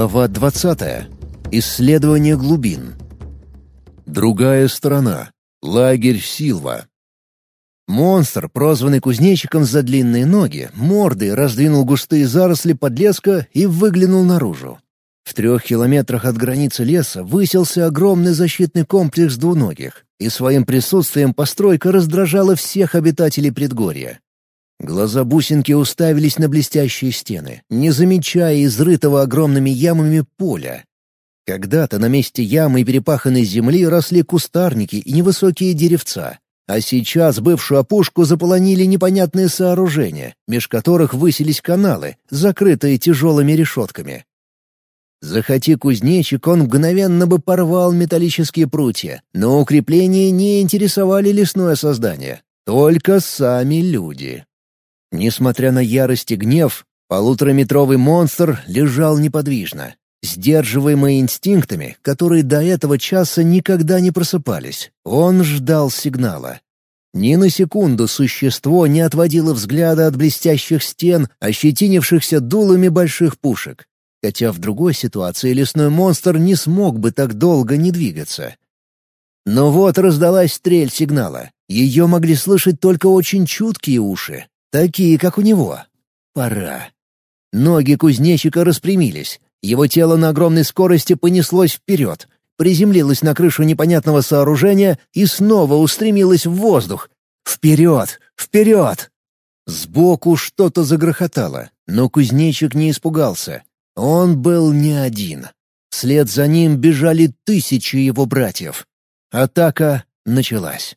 Глава 20. Исследование глубин. Другая сторона. Лагерь Силва. Монстр, прозванный кузнечиком за длинные ноги, мордой раздвинул густые заросли подлеска и выглянул наружу. В трех километрах от границы леса высился огромный защитный комплекс двуногих, и своим присутствием постройка раздражала всех обитателей предгорья. Глаза бусинки уставились на блестящие стены, не замечая изрытого огромными ямами поля. Когда-то на месте ямы и перепаханной земли росли кустарники и невысокие деревца, а сейчас бывшую опушку заполонили непонятные сооружения, меж которых высились каналы, закрытые тяжелыми решетками. Захоти кузнечик, он мгновенно бы порвал металлические прутья, но укрепления не интересовали лесное создание, только сами люди. Несмотря на ярость и гнев, полутораметровый монстр лежал неподвижно, сдерживаемый инстинктами, которые до этого часа никогда не просыпались. Он ждал сигнала. Ни на секунду существо не отводило взгляда от блестящих стен, ощетинившихся дулами больших пушек. Хотя в другой ситуации лесной монстр не смог бы так долго не двигаться. Но вот раздалась стрель сигнала. Ее могли слышать только очень чуткие уши, Такие, как у него. Пора. Ноги кузнечика распрямились. Его тело на огромной скорости понеслось вперед, приземлилось на крышу непонятного сооружения и снова устремилось в воздух. Вперед! Вперед! Сбоку что-то загрохотало, но кузнечик не испугался. Он был не один. Вслед за ним бежали тысячи его братьев. Атака началась.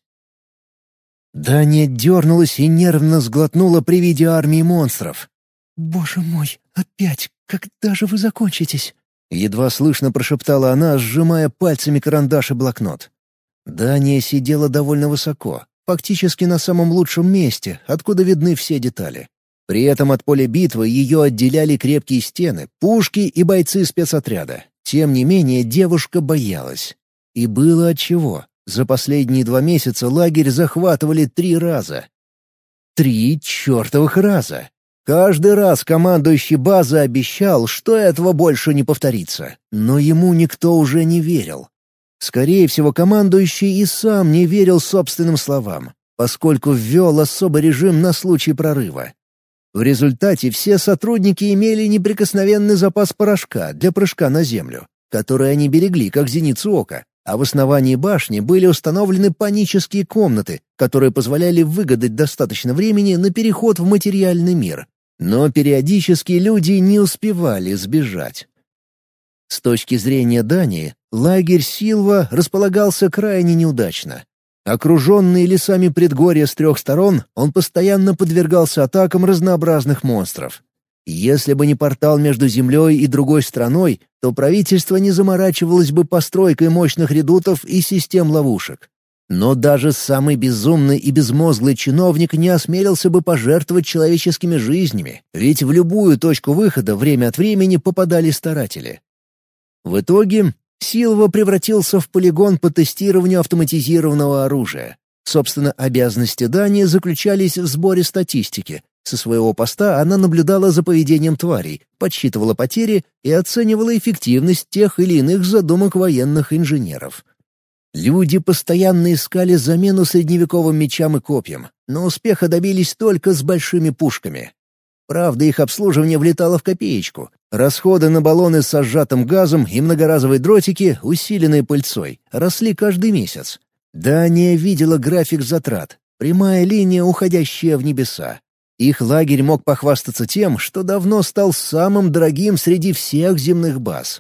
Дания дернулась и нервно сглотнула при виде армии монстров. «Боже мой, опять! Когда же вы закончитесь?» Едва слышно прошептала она, сжимая пальцами карандаш и блокнот. Дания сидела довольно высоко, фактически на самом лучшем месте, откуда видны все детали. При этом от поля битвы ее отделяли крепкие стены, пушки и бойцы спецотряда. Тем не менее, девушка боялась. И было отчего. За последние два месяца лагерь захватывали три раза. Три чертовых раза. Каждый раз командующий базы обещал, что этого больше не повторится, но ему никто уже не верил. Скорее всего, командующий и сам не верил собственным словам, поскольку ввел особый режим на случай прорыва. В результате все сотрудники имели неприкосновенный запас порошка для прыжка на землю, который они берегли как зеницу ока, а в основании башни были установлены панические комнаты, которые позволяли выгадать достаточно времени на переход в материальный мир. Но периодически люди не успевали сбежать. С точки зрения Дании, лагерь Силва располагался крайне неудачно. Окруженный лесами предгорья с трех сторон, он постоянно подвергался атакам разнообразных монстров. Если бы не портал между Землей и другой страной, то правительство не заморачивалось бы постройкой мощных редутов и систем ловушек. Но даже самый безумный и безмозглый чиновник не осмелился бы пожертвовать человеческими жизнями, ведь в любую точку выхода время от времени попадали старатели. В итоге Силва превратился в полигон по тестированию автоматизированного оружия. Собственно, обязанности Дании заключались в сборе статистики, со своего поста она наблюдала за поведением тварей, подсчитывала потери и оценивала эффективность тех или иных задумок военных инженеров. Люди постоянно искали замену средневековым мечам и копьям, но успеха добились только с большими пушками. Правда, их обслуживание влетало в копеечку. Расходы на баллоны с сжатым газом и многоразовые дротики, усиленные пыльцой, росли каждый месяц. Дания видела график затрат, прямая линия, уходящая в небеса. Их лагерь мог похвастаться тем, что давно стал самым дорогим среди всех земных баз.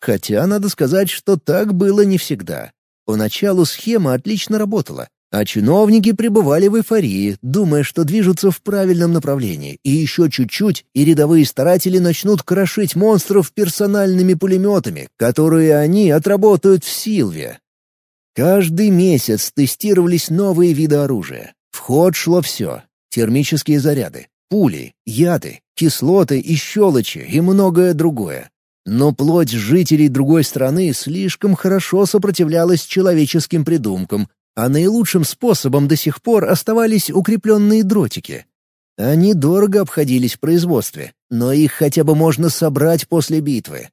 Хотя надо сказать, что так было не всегда. Поначалу схема отлично работала, а чиновники пребывали в эйфории, думая, что движутся в правильном направлении, и еще чуть-чуть, и рядовые старатели начнут крошить монстров персональными пулеметами, которые они отработают в Силве. Каждый месяц тестировались новые виды оружия. В ход шло все термические заряды, пули, яды, кислоты и щелочи и многое другое. Но плоть жителей другой страны слишком хорошо сопротивлялась человеческим придумкам, а наилучшим способом до сих пор оставались укрепленные дротики. Они дорого обходились в производстве, но их хотя бы можно собрать после битвы.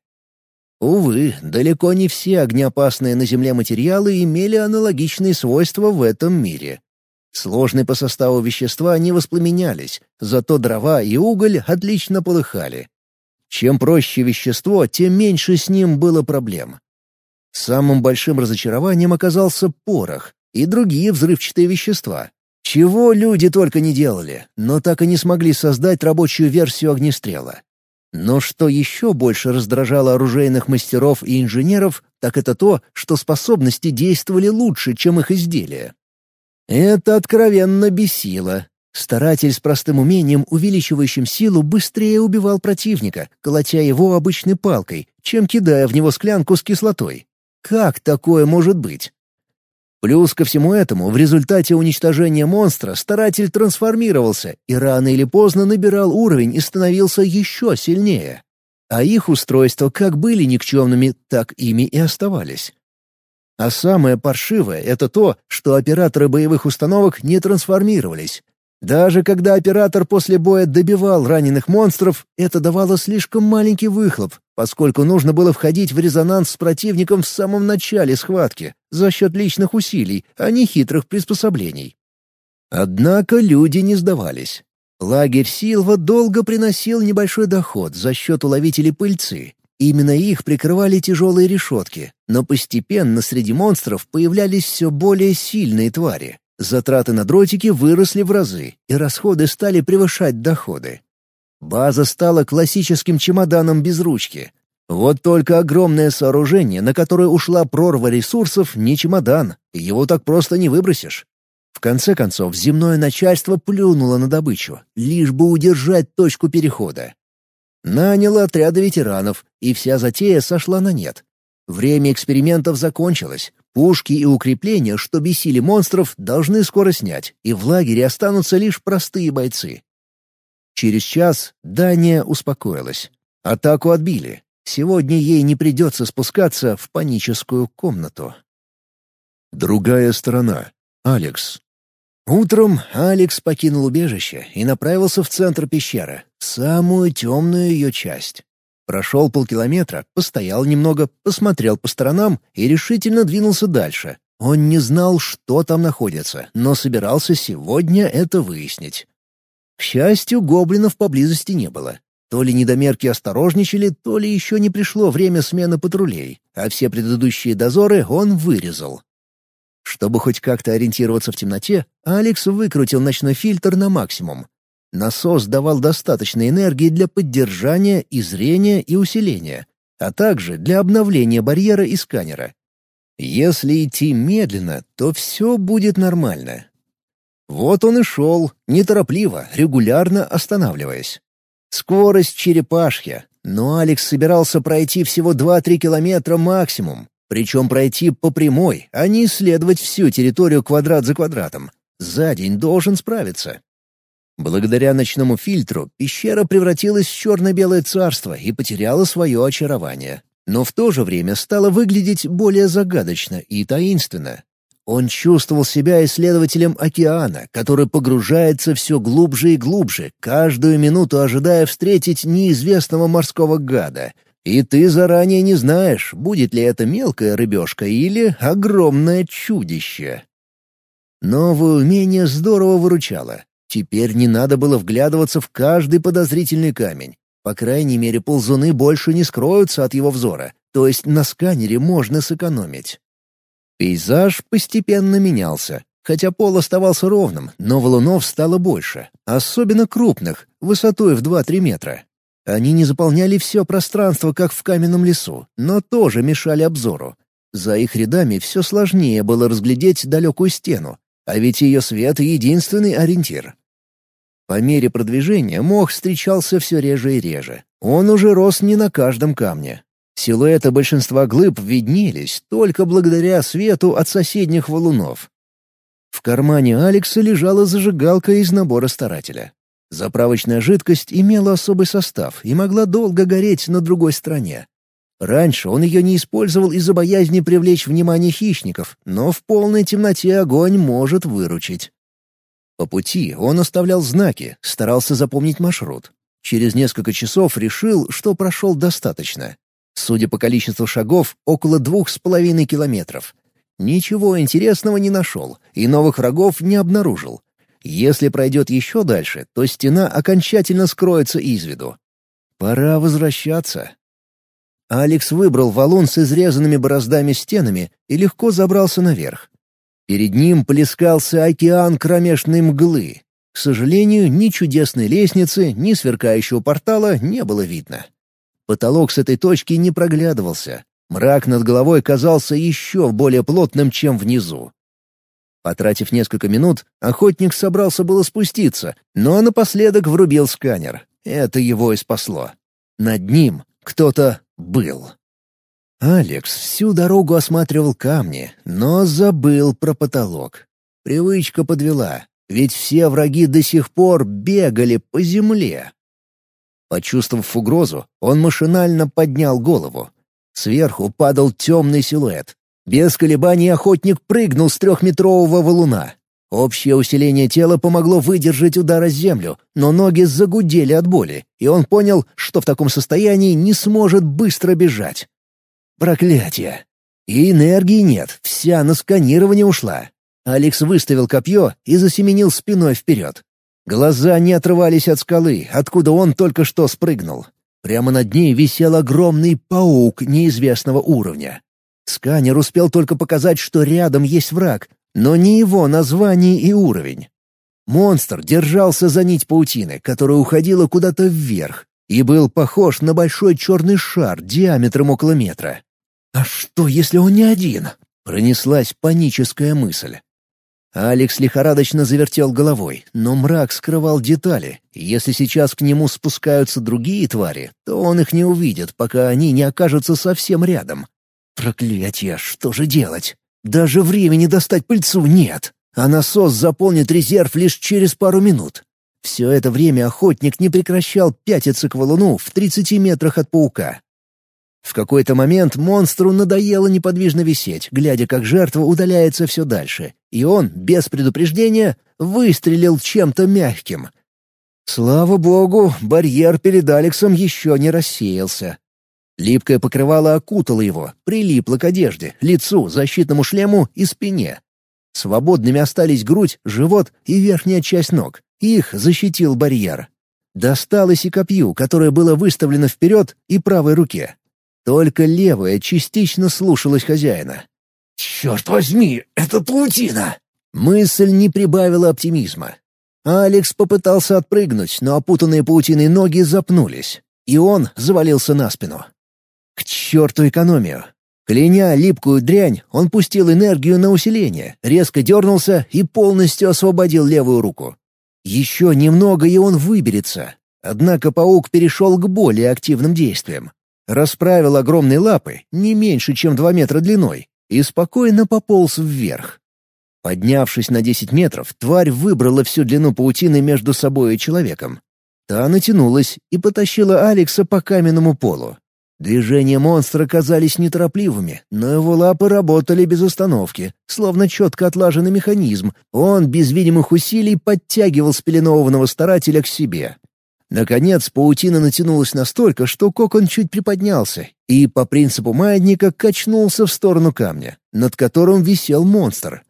Увы, далеко не все огнеопасные на Земле материалы имели аналогичные свойства в этом мире. Сложные по составу вещества не воспламенялись, зато дрова и уголь отлично полыхали. Чем проще вещество, тем меньше с ним было проблем. Самым большим разочарованием оказался порох и другие взрывчатые вещества. Чего люди только не делали, но так и не смогли создать рабочую версию огнестрела. Но что еще больше раздражало оружейных мастеров и инженеров, так это то, что способности действовали лучше, чем их изделия. Это откровенно бесило. Старатель с простым умением, увеличивающим силу, быстрее убивал противника, колотя его обычной палкой, чем кидая в него склянку с кислотой. Как такое может быть? Плюс ко всему этому, в результате уничтожения монстра старатель трансформировался и рано или поздно набирал уровень и становился еще сильнее. А их устройства как были никчемными, так ими и оставались. А самое паршивое — это то, что операторы боевых установок не трансформировались. Даже когда оператор после боя добивал раненых монстров, это давало слишком маленький выхлоп, поскольку нужно было входить в резонанс с противником в самом начале схватки, за счет личных усилий, а не хитрых приспособлений. Однако люди не сдавались. Лагерь Силва долго приносил небольшой доход за счет уловителей пыльцы, Именно их прикрывали тяжелые решетки, но постепенно среди монстров появлялись все более сильные твари. Затраты на дротики выросли в разы, и расходы стали превышать доходы. База стала классическим чемоданом без ручки. Вот только огромное сооружение, на которое ушла прорва ресурсов, не чемодан, его так просто не выбросишь. В конце концов, земное начальство плюнуло на добычу, лишь бы удержать точку перехода. Наняло отряды ветеранов, и вся затея сошла на нет. Время экспериментов закончилось. Пушки и укрепления, что бесили монстров, должны скоро снять, и в лагере останутся лишь простые бойцы. Через час Дания успокоилась. Атаку отбили. Сегодня ей не придется спускаться в паническую комнату. Другая сторона. Алекс. Утром Алекс покинул убежище и направился в центр пещеры, самую темную ее часть. Прошел полкилометра, постоял немного, посмотрел по сторонам и решительно двинулся дальше. Он не знал, что там находится, но собирался сегодня это выяснить. К счастью, гоблинов поблизости не было. То ли недомерки осторожничали, то ли еще не пришло время смены патрулей, а все предыдущие дозоры он вырезал. Чтобы хоть как-то ориентироваться в темноте, Алекс выкрутил ночной фильтр на максимум. Насос давал достаточно энергии для поддержания и зрения, и усиления, а также для обновления барьера и сканера. Если идти медленно, то все будет нормально. Вот он и шел, неторопливо, регулярно останавливаясь. Скорость черепашья, но Алекс собирался пройти всего 2-3 километра максимум, причем пройти по прямой, а не исследовать всю территорию квадрат за квадратом. За день должен справиться. Благодаря ночному фильтру пещера превратилась в черно-белое царство и потеряла свое очарование. Но в то же время стала выглядеть более загадочно и таинственно. Он чувствовал себя исследователем океана, который погружается все глубже и глубже, каждую минуту ожидая встретить неизвестного морского гада — и ты заранее не знаешь, будет ли это мелкая рыбешка или огромное чудище. Новое умение здорово выручало. Теперь не надо было вглядываться в каждый подозрительный камень. По крайней мере, ползуны больше не скроются от его взора, то есть на сканере можно сэкономить. Пейзаж постепенно менялся. Хотя пол оставался ровным, но валунов стало больше, особенно крупных, высотой в 2-3 метра. Они не заполняли все пространство, как в каменном лесу, но тоже мешали обзору. За их рядами все сложнее было разглядеть далекую стену, а ведь ее свет — единственный ориентир. По мере продвижения мох встречался все реже и реже. Он уже рос не на каждом камне. Силуэты большинства глыб виднелись только благодаря свету от соседних валунов. В кармане Алекса лежала зажигалка из набора старателя. Заправочная жидкость имела особый состав и могла долго гореть на другой стороне. Раньше он ее не использовал из-за боязни привлечь внимание хищников, но в полной темноте огонь может выручить. По пути он оставлял знаки, старался запомнить маршрут. Через несколько часов решил, что прошел достаточно. Судя по количеству шагов, около двух с половиной километров. Ничего интересного не нашел и новых врагов не обнаружил. Если пройдет еще дальше, то стена окончательно скроется из виду. Пора возвращаться. Алекс выбрал валун с изрезанными бороздами стенами и легко забрался наверх. Перед ним плескался океан кромешной мглы. К сожалению, ни чудесной лестницы, ни сверкающего портала не было видно. Потолок с этой точки не проглядывался. Мрак над головой казался еще более плотным, чем внизу. Потратив несколько минут, охотник собрался было спуститься, но напоследок врубил сканер. Это его и спасло. Над ним кто-то был. Алекс всю дорогу осматривал камни, но забыл про потолок. Привычка подвела, ведь все враги до сих пор бегали по земле. Почувствовав угрозу, он машинально поднял голову. Сверху падал темный силуэт. Без колебаний охотник прыгнул с трехметрового валуна. Общее усиление тела помогло выдержать удар о землю, но ноги загудели от боли, и он понял, что в таком состоянии не сможет быстро бежать. Проклятие! И энергии нет, вся на сканирование ушла. Алекс выставил копье и засеменил спиной вперед. Глаза не отрывались от скалы, откуда он только что спрыгнул. Прямо над ней висел огромный паук неизвестного уровня. Сканер успел только показать, что рядом есть враг, но не его название и уровень. Монстр держался за нить паутины, которая уходила куда-то вверх, и был похож на большой черный шар диаметром около метра. «А что, если он не один?» — пронеслась паническая мысль. Алекс лихорадочно завертел головой, но мрак скрывал детали. Если сейчас к нему спускаются другие твари, то он их не увидит, пока они не окажутся совсем рядом. Проклятье, что же делать? Даже времени достать пыльцу нет, а насос заполнит резерв лишь через пару минут. Все это время охотник не прекращал пятиться к валуну в 30 метрах от паука. В какой-то момент монстру надоело неподвижно висеть, глядя, как жертва удаляется все дальше, и он, без предупреждения, выстрелил чем-то мягким. Слава богу, барьер перед Алексом еще не рассеялся. Липкое покрывало окутало его, прилипло к одежде, лицу, защитному шлему и спине. Свободными остались грудь, живот и верхняя часть ног. Их защитил барьер. Досталось и копью, которое было выставлено вперед, и правой руке. Только левая частично слушалась хозяина. «Черт возьми, это паутина!» Мысль не прибавила оптимизма. Алекс попытался отпрыгнуть, но опутанные паутиной ноги запнулись, и он завалился на спину. К черту экономию! Кляня липкую дрянь, он пустил энергию на усиление, резко дернулся и полностью освободил левую руку. Еще немного, и он выберется. Однако паук перешел к более активным действиям. Расправил огромные лапы, не меньше, чем два метра длиной, и спокойно пополз вверх. Поднявшись на десять метров, тварь выбрала всю длину паутины между собой и человеком. Та натянулась и потащила Алекса по каменному полу. Движения монстра казались неторопливыми, но его лапы работали без остановки, словно четко отлаженный механизм. Он без видимых усилий подтягивал спеленованного старателя к себе. Наконец, паутина натянулась настолько, что кокон чуть приподнялся и, по принципу маятника, качнулся в сторону камня, над которым висел монстр.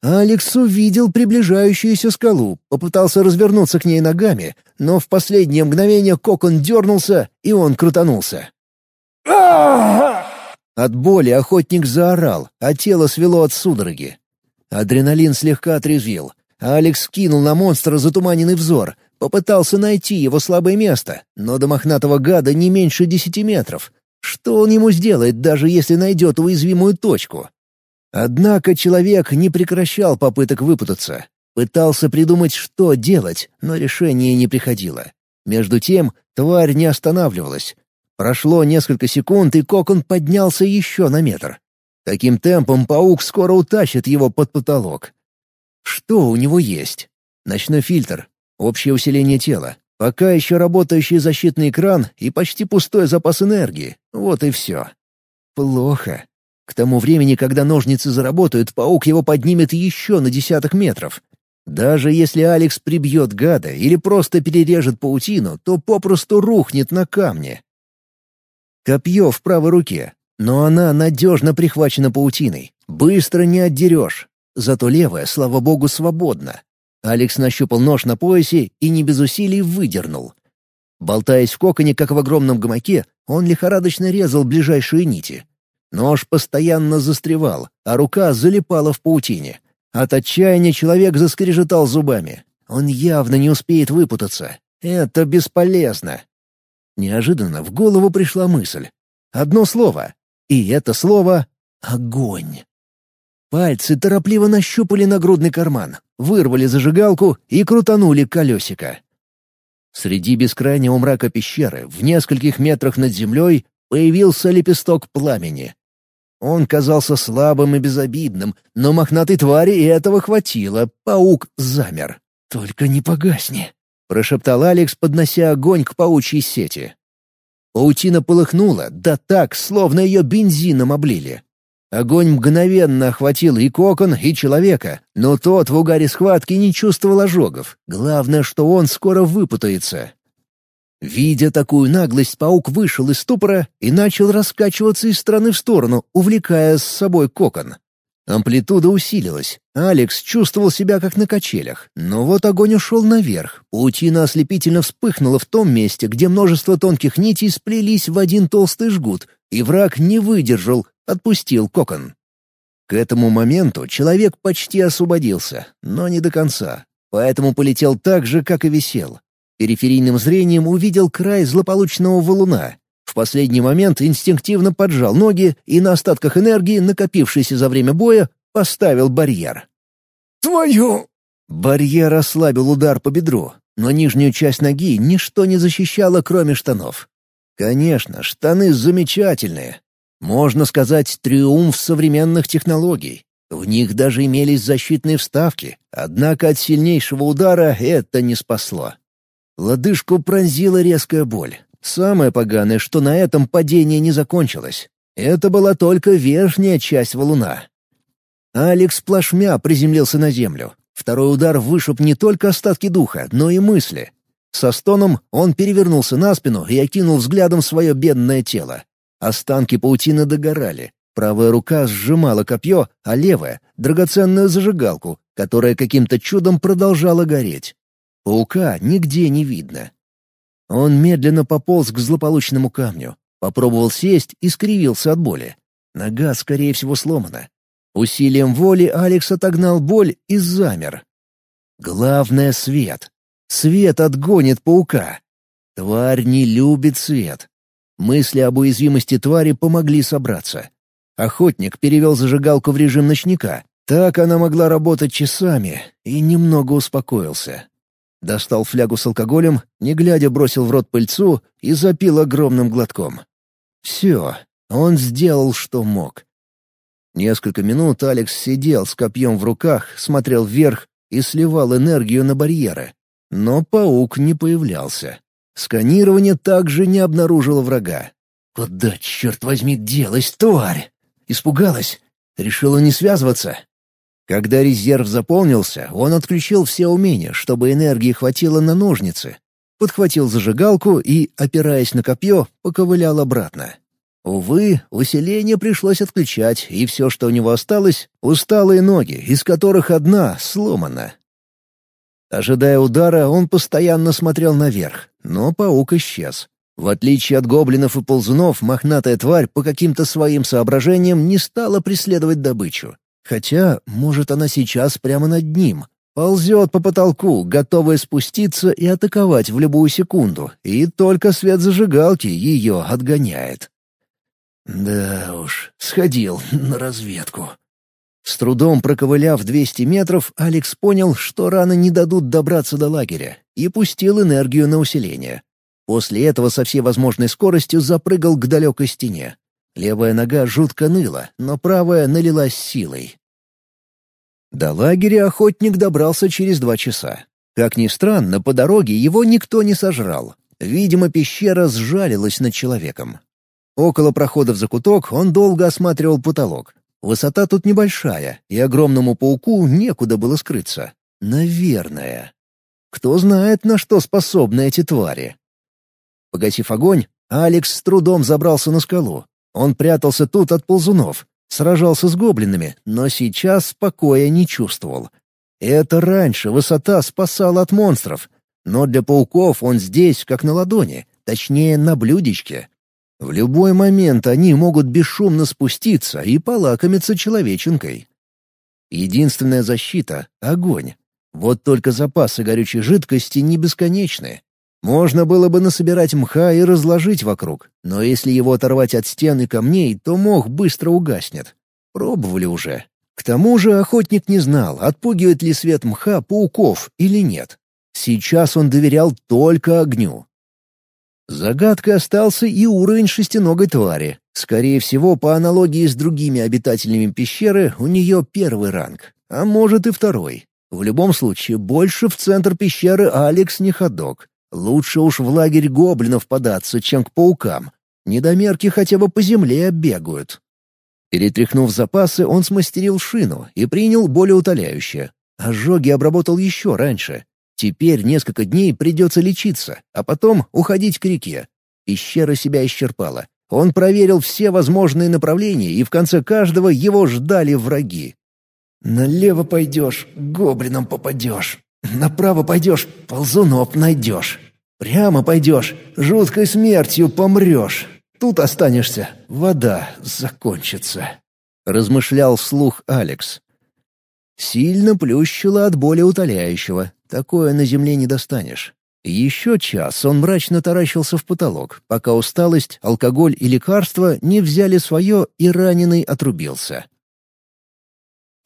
Алекс увидел приближающуюся скалу, попытался развернуться к ней ногами, но в последнее мгновение кокон дернулся, и он крутанулся. От боли охотник заорал, а тело свело от судороги. Адреналин слегка отрезвил. Алекс кинул на монстра затуманенный взор — Попытался найти его слабое место, но до мохнатого гада не меньше десяти метров. Что он ему сделает, даже если найдет уязвимую точку? Однако человек не прекращал попыток выпутаться. Пытался придумать, что делать, но решение не приходило. Между тем, тварь не останавливалась. Прошло несколько секунд, и кокон поднялся еще на метр. Таким темпом паук скоро утащит его под потолок. Что у него есть? Ночной фильтр, общее усиление тела, пока еще работающий защитный экран и почти пустой запас энергии. Вот и все. Плохо. К тому времени, когда ножницы заработают, паук его поднимет еще на десяток метров. Даже если Алекс прибьет гада или просто перережет паутину, то попросту рухнет на камне. Копье в правой руке, но она надежно прихвачена паутиной. Быстро не отдерешь. Зато левая, слава богу, свободна. Алекс нащупал нож на поясе и не без усилий выдернул. Болтаясь в коконе, как в огромном гамаке, он лихорадочно резал ближайшие нити. Нож постоянно застревал, а рука залипала в паутине. От отчаяния человек заскрежетал зубами. Он явно не успеет выпутаться. Это бесполезно. Неожиданно в голову пришла мысль. Одно слово. И это слово — огонь. Пальцы торопливо нащупали нагрудный карман, вырвали зажигалку и крутанули колесико. Среди бескрайнего мрака пещеры, в нескольких метрах над землей, появился лепесток пламени. Он казался слабым и безобидным, но мохнатой твари этого хватило, паук замер. «Только не погасни», — прошептал Алекс, поднося огонь к паучьей сети. Паутина полыхнула, да так, словно ее бензином облили. Огонь мгновенно охватил и кокон, и человека, но тот в угаре схватки не чувствовал ожогов. Главное, что он скоро выпутается. Видя такую наглость, паук вышел из ступора и начал раскачиваться из стороны в сторону, увлекая с собой кокон. Амплитуда усилилась. Алекс чувствовал себя как на качелях. Но вот огонь ушел наверх. Паутина ослепительно вспыхнула в том месте, где множество тонких нитей сплелись в один толстый жгут, и враг не выдержал, отпустил кокон. К этому моменту человек почти освободился, но не до конца. Поэтому полетел так же, как и висел. Периферийным зрением увидел край злополучного валуна. В последний момент инстинктивно поджал ноги и на остатках энергии, накопившейся за время боя, поставил барьер. «Твою!» Барьер ослабил удар по бедру, но нижнюю часть ноги ничто не защищало, кроме штанов. Конечно, штаны замечательные. Можно сказать, триумф современных технологий. В них даже имелись защитные вставки, однако от сильнейшего удара это не спасло. Лодыжку пронзила резкая боль. Самое поганое, что на этом падение не закончилось. Это была только верхняя часть валуна. Алекс плашмя приземлился на землю. Второй удар вышиб не только остатки духа, но и мысли. Со стоном он перевернулся на спину и окинул взглядом свое бедное тело. Останки паутины догорали. Правая рука сжимала копье, а левая — драгоценную зажигалку, которая каким-то чудом продолжала гореть. Паука нигде не видно. Он медленно пополз к злополучному камню, попробовал сесть и скривился от боли. Нога, скорее всего, сломана. Усилием воли Алекс отогнал боль и замер. Главное — свет. Свет отгонит паука. Тварь не любит свет. Мысли об уязвимости твари помогли собраться. Охотник перевел зажигалку в режим ночника. Так она могла работать часами, и немного успокоился. Достал флягу с алкоголем, не глядя бросил в рот пыльцу и запил огромным глотком. Все, он сделал, что мог. Несколько минут Алекс сидел с копьем в руках, смотрел вверх и сливал энергию на барьеры. Но паук не появлялся. Сканирование также не обнаружило врага. «Куда, черт возьми, делась тварь?» Испугалась? Решила не связываться? Когда резерв заполнился, он отключил все умения, чтобы энергии хватило на ножницы. Подхватил зажигалку и, опираясь на копье, поковылял обратно. Увы, усиление пришлось отключать, и все, что у него осталось — усталые ноги, из которых одна сломана. Ожидая удара, он постоянно смотрел наверх, но паук исчез. В отличие от гоблинов и ползунов, мохнатая тварь по каким-то своим соображениям не стала преследовать добычу. Хотя, может, она сейчас прямо над ним. Ползет по потолку, готовая спуститься и атаковать в любую секунду, и только свет зажигалки ее отгоняет. Да уж, сходил на разведку. С трудом проковыляв 200 метров, Алекс понял, что рано не дадут добраться до лагеря, и пустил энергию на усиление. После этого со всей возможной скоростью запрыгал к далекой стене. Левая нога жутко ныла, но правая налилась силой. До лагеря охотник добрался через два часа. Как ни странно, по дороге его никто не сожрал. Видимо, пещера сжалилась над человеком. Около прохода в закуток он долго осматривал потолок. Высота тут небольшая, и огромному пауку некуда было скрыться. Наверное. Кто знает, на что способны эти твари. Погасив огонь, Алекс с трудом забрался на скалу. Он прятался тут от ползунов, сражался с гоблинами, но сейчас покоя не чувствовал. Это раньше высота спасала от монстров, но для пауков он здесь как на ладони, точнее на блюдечке. В любой момент они могут бесшумно спуститься и полакомиться человеченкой. Единственная защита — огонь. Вот только запасы горючей жидкости не бесконечны. Можно было бы насобирать мха и разложить вокруг, но если его оторвать от стен и камней, то мох быстро угаснет. Пробовали уже. К тому же охотник не знал, отпугивает ли свет мха пауков или нет. Сейчас он доверял только огню. Загадкой остался и уровень шестиногой твари. Скорее всего, по аналогии с другими обитателями пещеры, у нее первый ранг, а может и второй. В любом случае, больше в центр пещеры Алекс не ходок. Лучше уж в лагерь гоблинов податься, чем к паукам. Недомерки хотя бы по земле бегают. Перетряхнув запасы, он смастерил шину и принял более утоляющее. Ожоги обработал еще раньше. Теперь несколько дней придется лечиться, а потом уходить к реке. Пещера себя исчерпала. Он проверил все возможные направления, и в конце каждого его ждали враги. «Налево пойдешь, гоблином попадешь. Направо пойдешь, ползунов найдешь. Прямо пойдешь, жуткой смертью помрешь. Тут останешься, вода закончится», — размышлял вслух Алекс. Сильно плющило от боли утоляющего. Такое на земле не достанешь. Еще час он мрачно таращился в потолок, пока усталость, алкоголь и лекарства не взяли свое и раненый отрубился.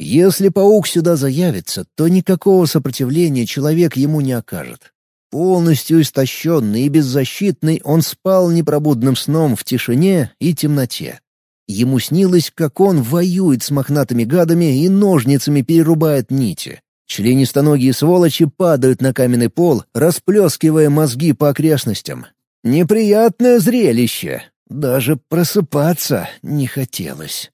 Если паук сюда заявится, то никакого сопротивления человек ему не окажет. Полностью истощенный и беззащитный, он спал непробудным сном в тишине и темноте. Ему снилось, как он воюет с мохнатыми гадами и ножницами перерубает нити. Членистоногие сволочи падают на каменный пол, расплескивая мозги по окрестностям. Неприятное зрелище. Даже просыпаться не хотелось.